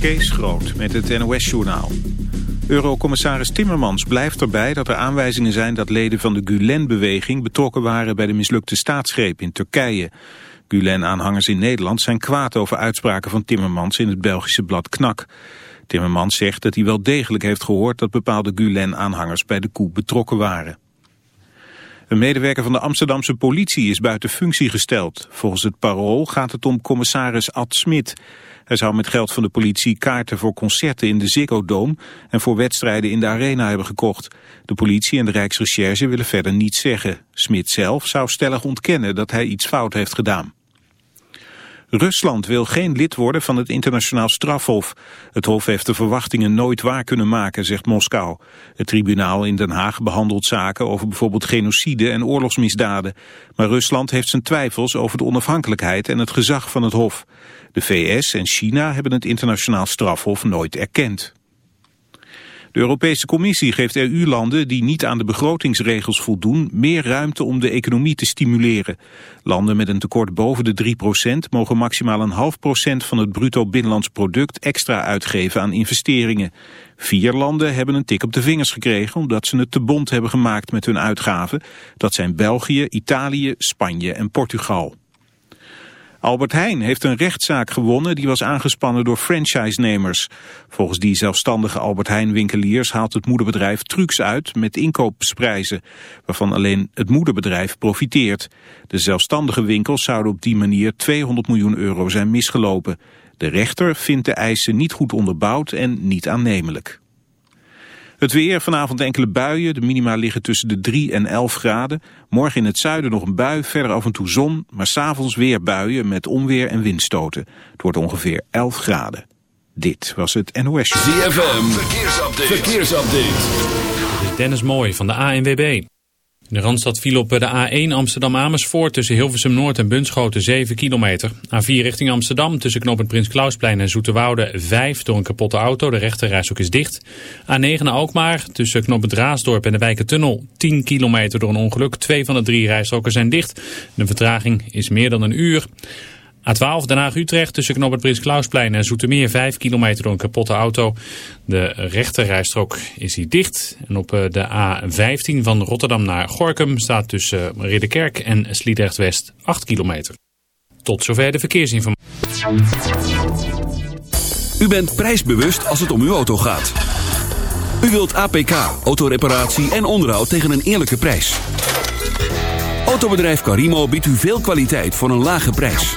Kees Groot met het NOS-journaal. Eurocommissaris Timmermans blijft erbij dat er aanwijzingen zijn dat leden van de Gulen-beweging betrokken waren bij de mislukte staatsgreep in Turkije. Gulen-aanhangers in Nederland zijn kwaad over uitspraken van Timmermans in het Belgische blad Knak. Timmermans zegt dat hij wel degelijk heeft gehoord dat bepaalde Gulen-aanhangers bij de coup betrokken waren. Een medewerker van de Amsterdamse politie is buiten functie gesteld. Volgens het parool gaat het om commissaris Ad Smit. Hij zou met geld van de politie kaarten voor concerten in de Ziggo Dome en voor wedstrijden in de arena hebben gekocht. De politie en de Rijksrecherche willen verder niets zeggen. Smit zelf zou stellig ontkennen dat hij iets fout heeft gedaan. Rusland wil geen lid worden van het internationaal strafhof. Het hof heeft de verwachtingen nooit waar kunnen maken, zegt Moskou. Het tribunaal in Den Haag behandelt zaken over bijvoorbeeld genocide en oorlogsmisdaden. Maar Rusland heeft zijn twijfels over de onafhankelijkheid en het gezag van het hof. De VS en China hebben het internationaal strafhof nooit erkend. De Europese Commissie geeft EU-landen die niet aan de begrotingsregels voldoen meer ruimte om de economie te stimuleren. Landen met een tekort boven de 3% mogen maximaal een half procent van het bruto binnenlands product extra uitgeven aan investeringen. Vier landen hebben een tik op de vingers gekregen omdat ze het te bond hebben gemaakt met hun uitgaven. Dat zijn België, Italië, Spanje en Portugal. Albert Heijn heeft een rechtszaak gewonnen die was aangespannen door franchise-nemers. Volgens die zelfstandige Albert Heijn winkeliers haalt het moederbedrijf trucs uit met inkoopprijzen, waarvan alleen het moederbedrijf profiteert. De zelfstandige winkels zouden op die manier 200 miljoen euro zijn misgelopen. De rechter vindt de eisen niet goed onderbouwd en niet aannemelijk. Het weer, vanavond enkele buien. De minima liggen tussen de 3 en 11 graden. Morgen in het zuiden nog een bui, verder af en toe zon. Maar s'avonds weer buien met onweer en windstoten. Het wordt ongeveer 11 graden. Dit was het NOS. ZFM, verkeersupdate. verkeersupdate. Dit is Dennis Mooij van de ANWB. De Randstad viel op de A1 Amsterdam-Amersfoort tussen Hilversum Noord en Bunschoten 7 kilometer. A4 richting Amsterdam tussen knooppunt Prins Klausplein en Zoeterwoude 5 door een kapotte auto. De rechterrijstok is dicht. A9 naar Alkmaar tussen knooppunt Raasdorp en de Wijkentunnel 10 kilometer door een ongeluk. Twee van de drie rijstroken zijn dicht. De vertraging is meer dan een uur. A12 Den Haag-Utrecht tussen knooppunt Prins Klausplein en Zoetermeer 5 kilometer door een kapotte auto. De rechterrijstrook is hier dicht. En op eh, de A15 van Rotterdam naar Gorkum staat tussen eh, Ridderkerk en Sliedrecht-West 8 kilometer. Tot zover de verkeersinformatie. U bent prijsbewust als het om uw auto gaat. U wilt APK, autoreparatie en onderhoud tegen een eerlijke prijs. Autobedrijf Carimo biedt u veel kwaliteit voor een lage prijs.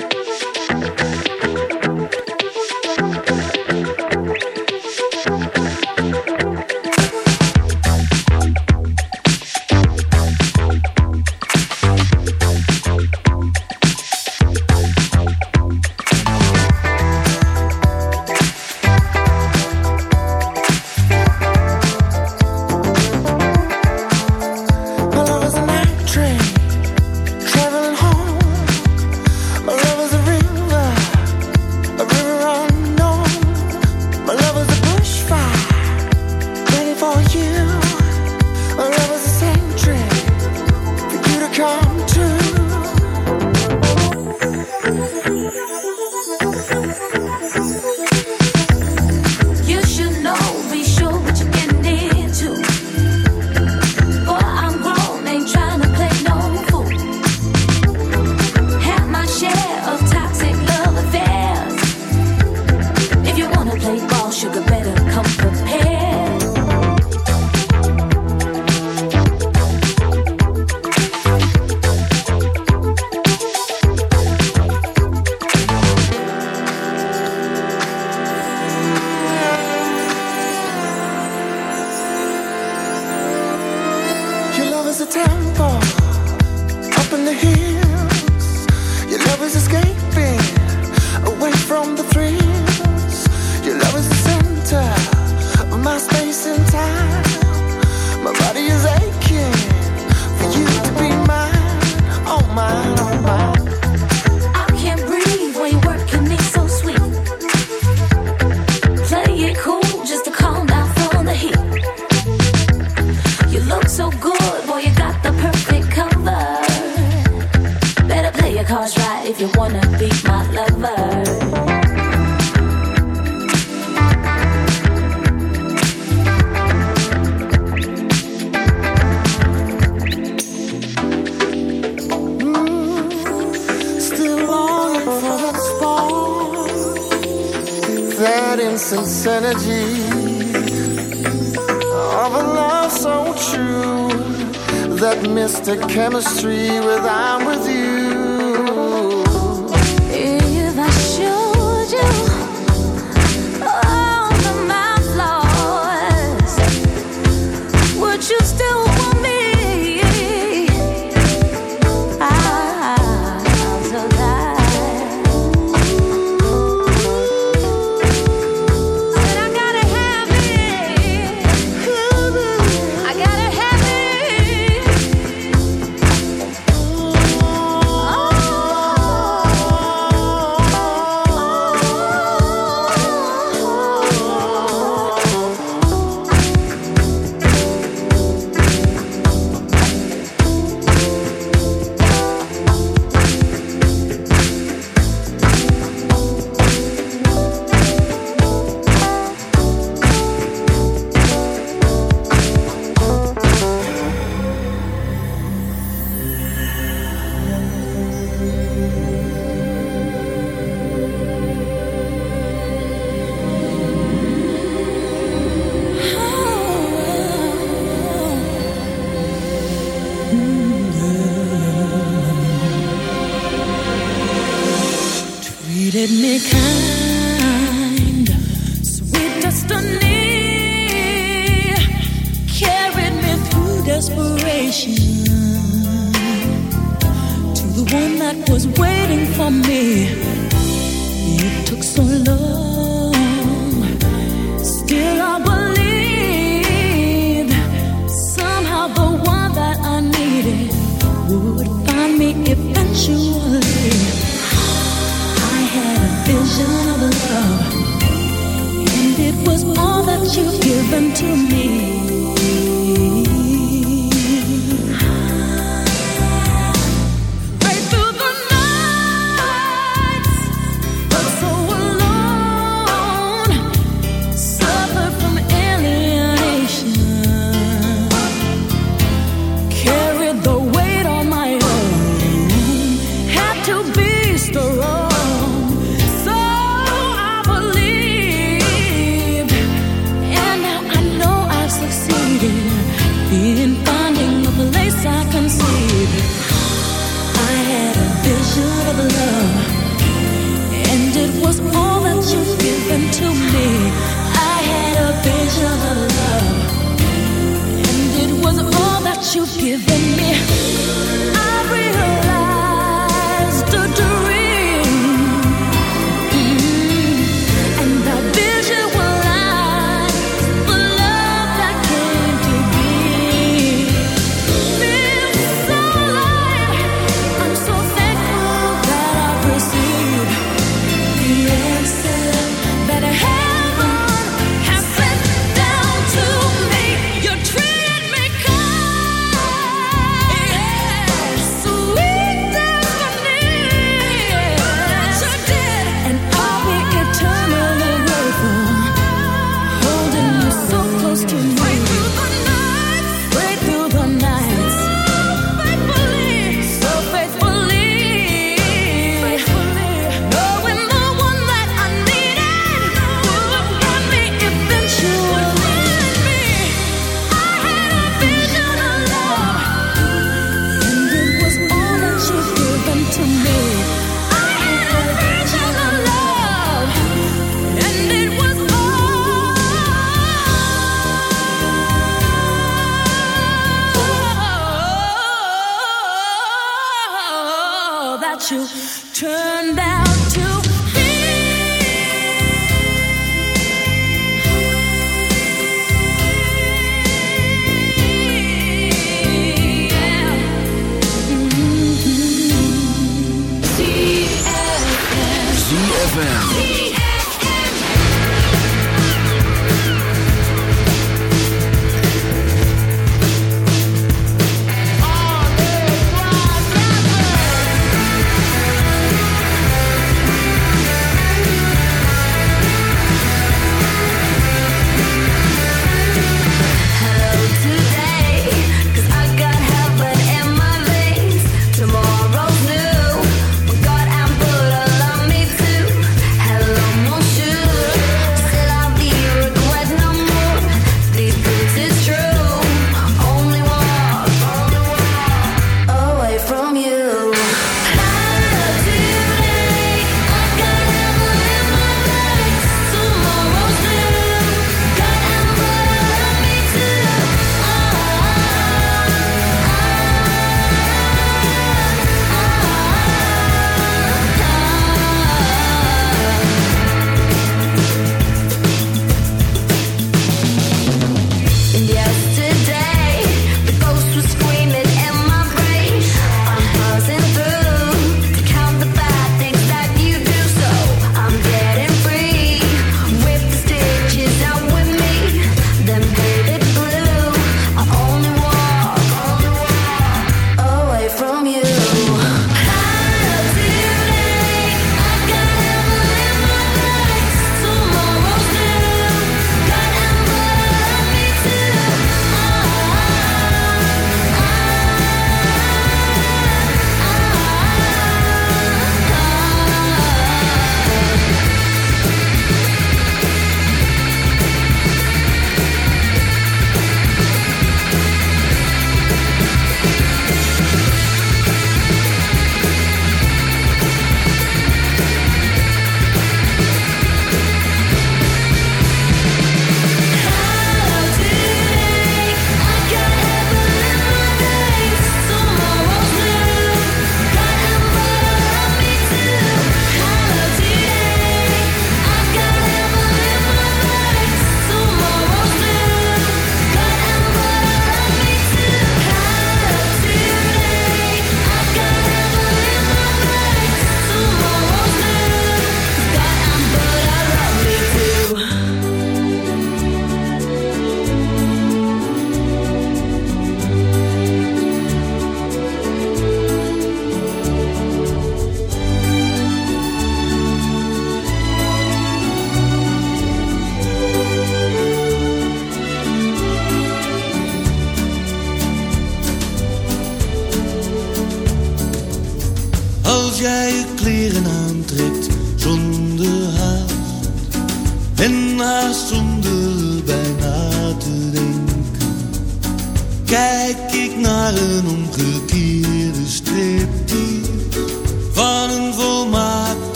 chemistry without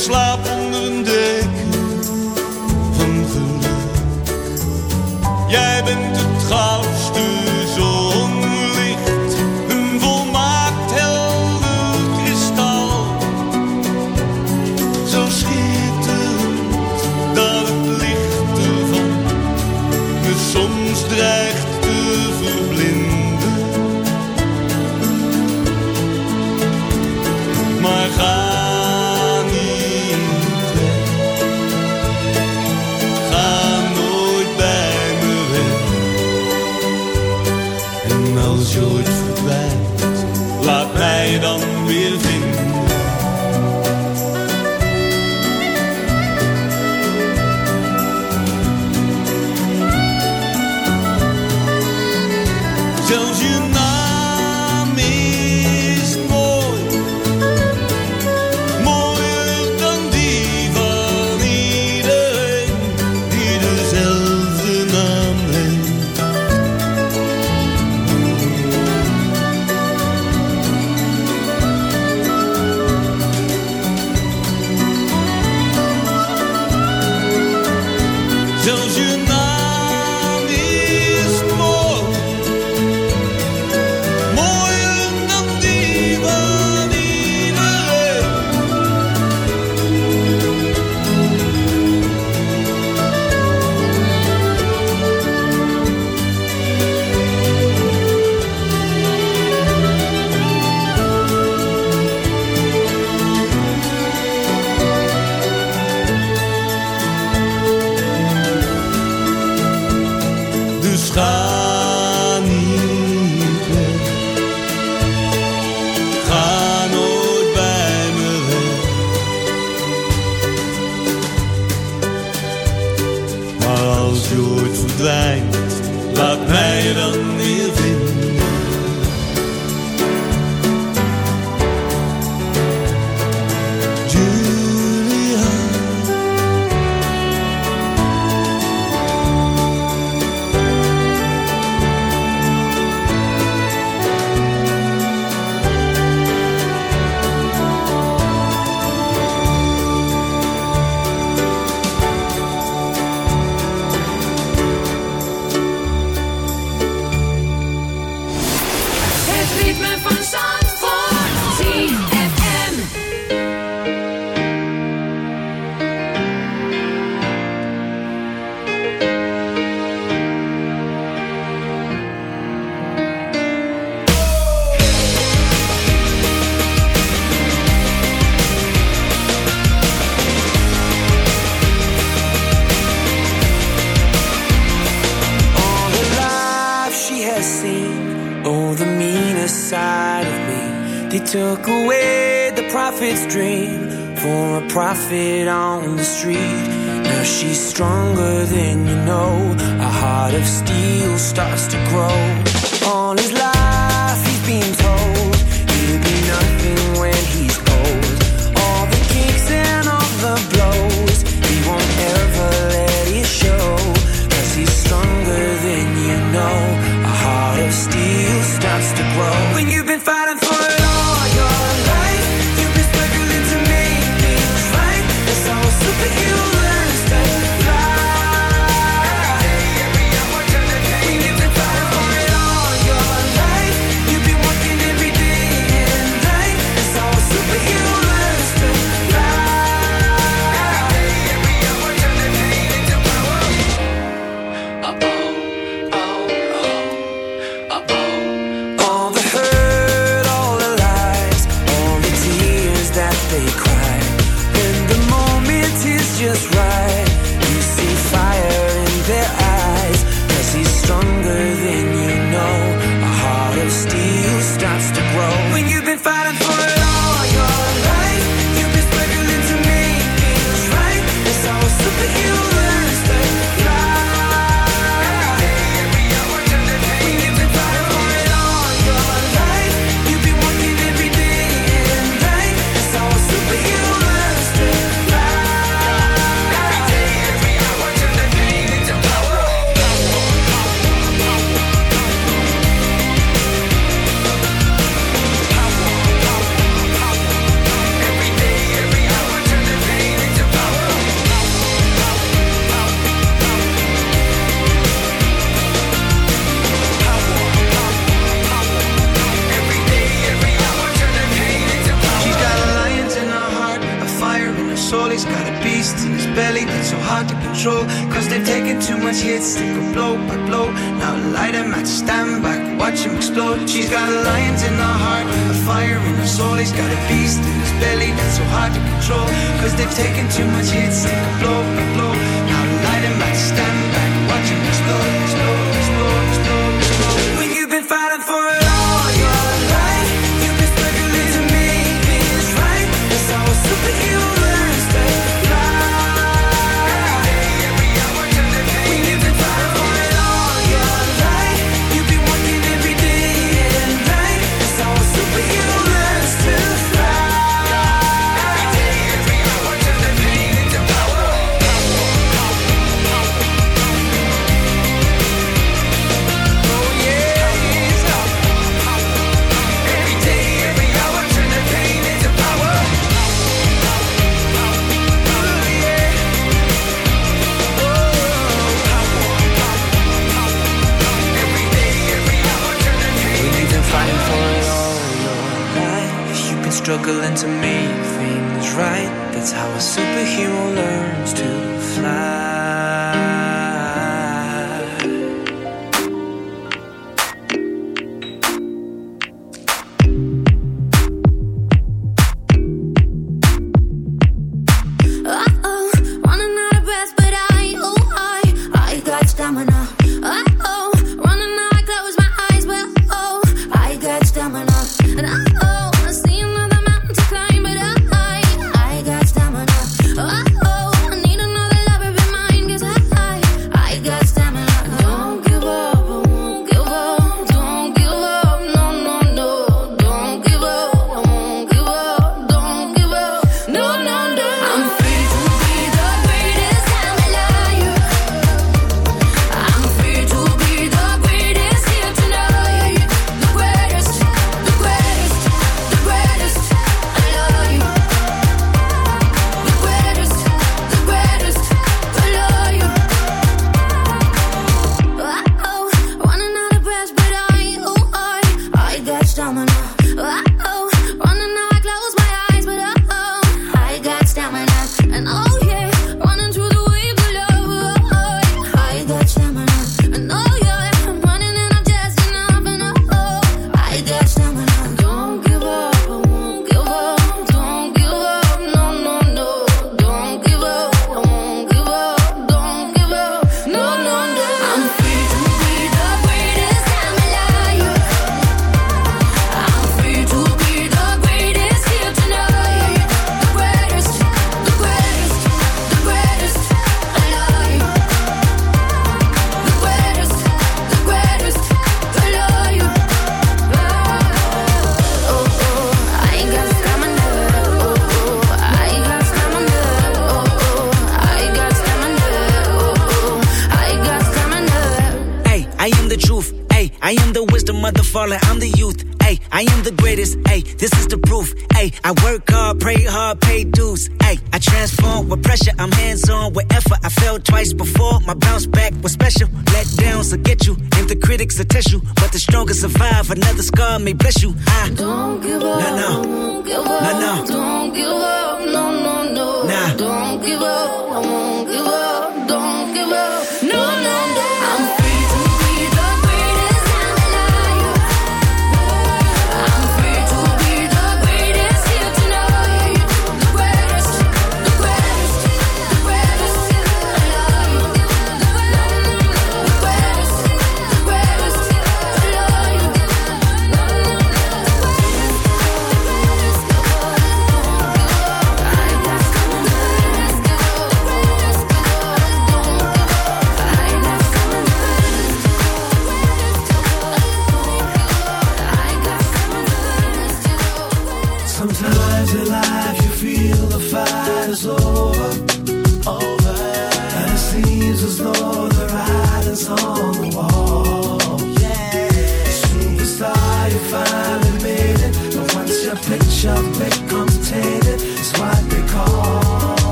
slaap onder een deken van geluk. Jij bent het goud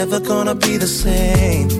never gonna be the same.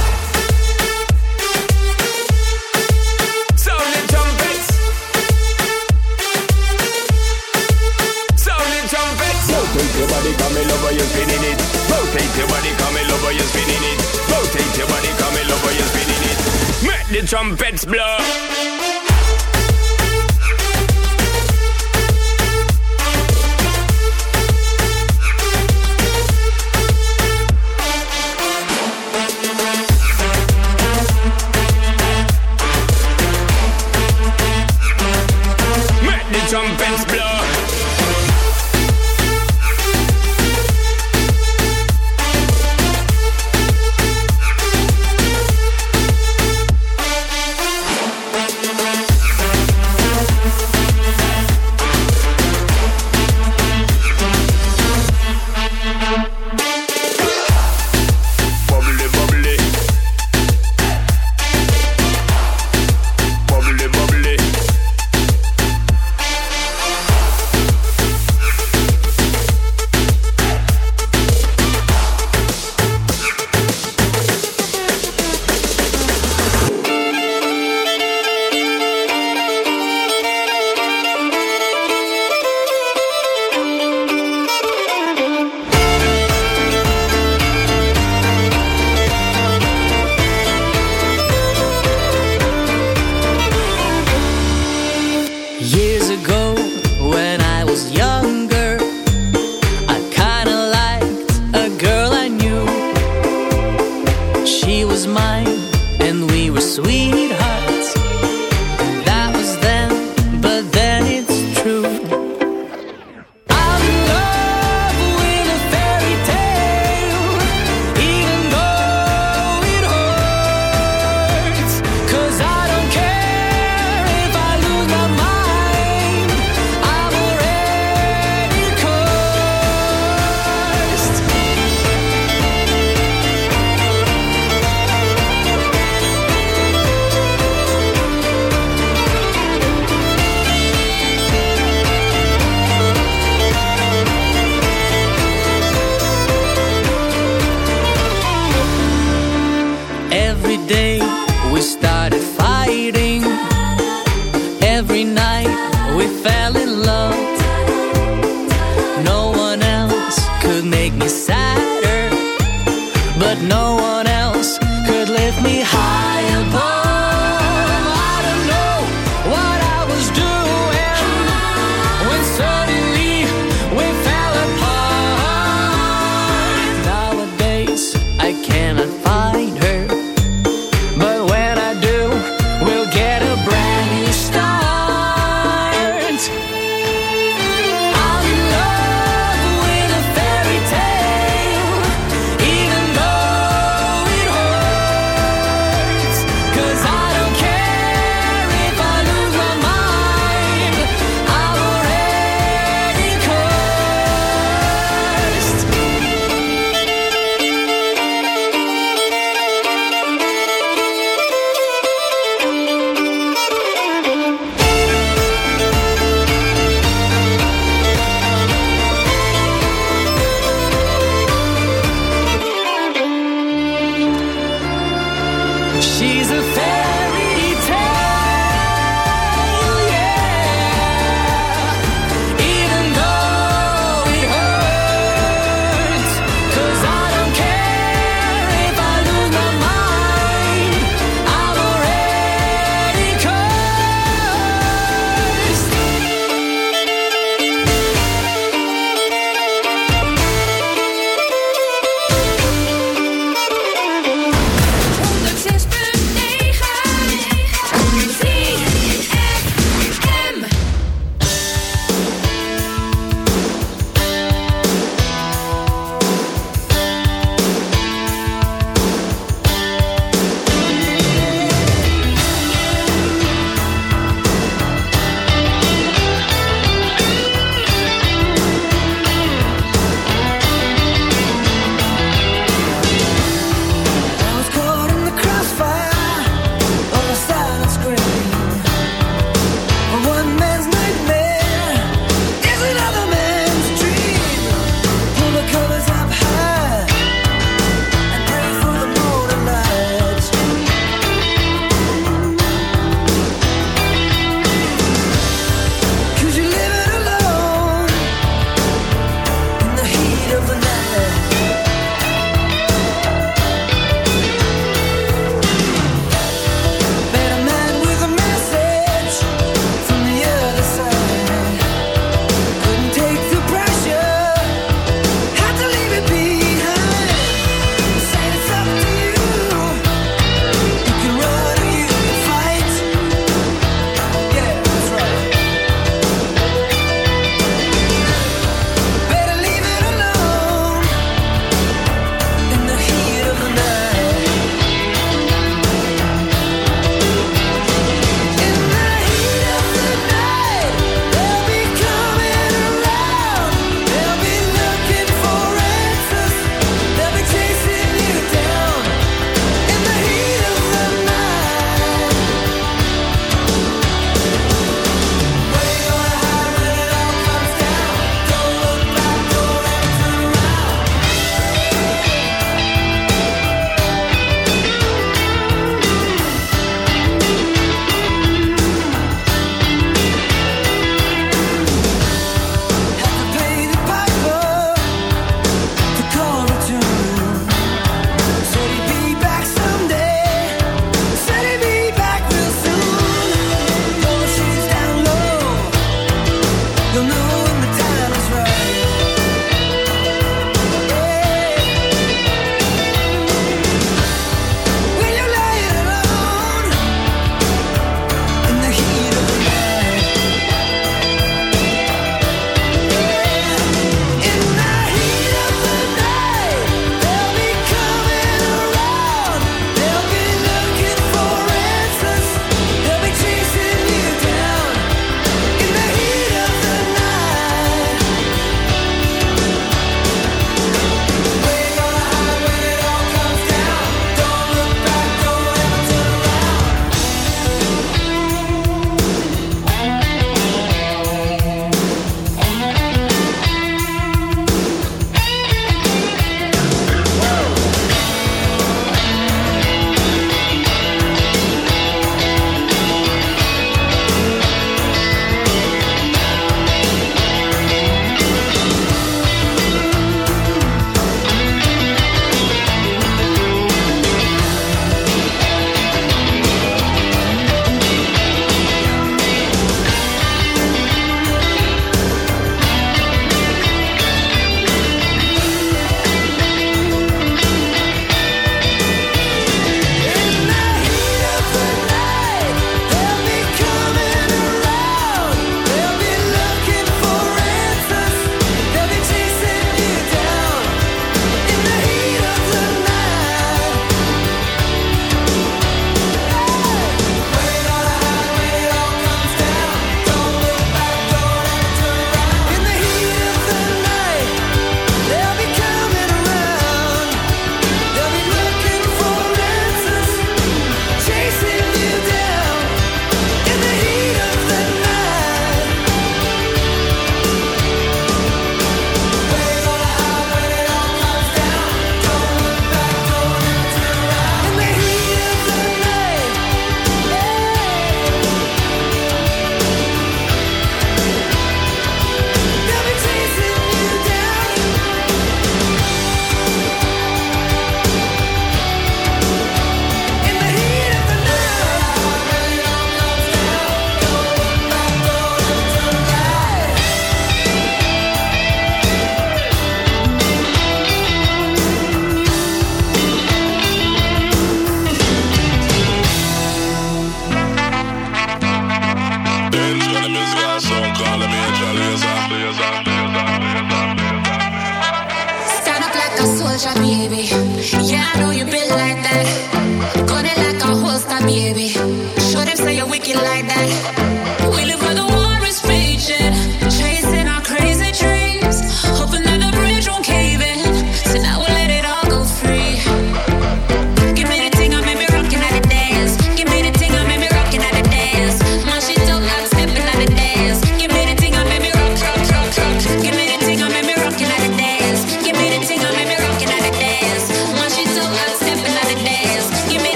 Your body, come in you're spinning it. Rotate your body, come over, you're spinning it. Rotate your body, come over, you're spinning it. Make the trumpets blow.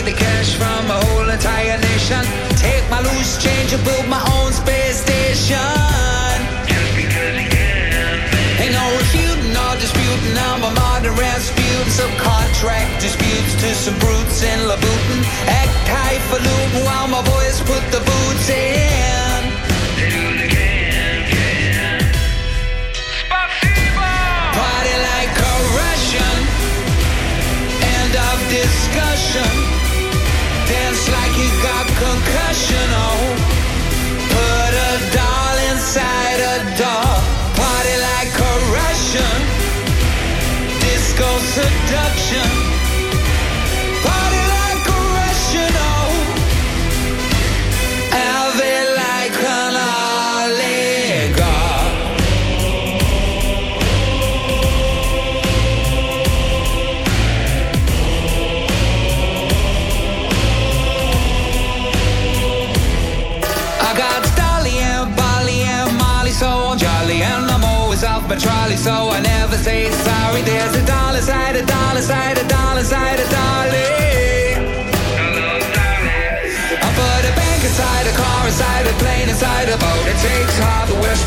take the cash from a whole entire nation. Take my loose change and build my own space station. Just because you can. Ain't no refuting or disputing. I'm a modern Rasputin. Some contract disputes to some brutes in Labutin. Act high for while my boys put the boots in.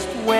just wait.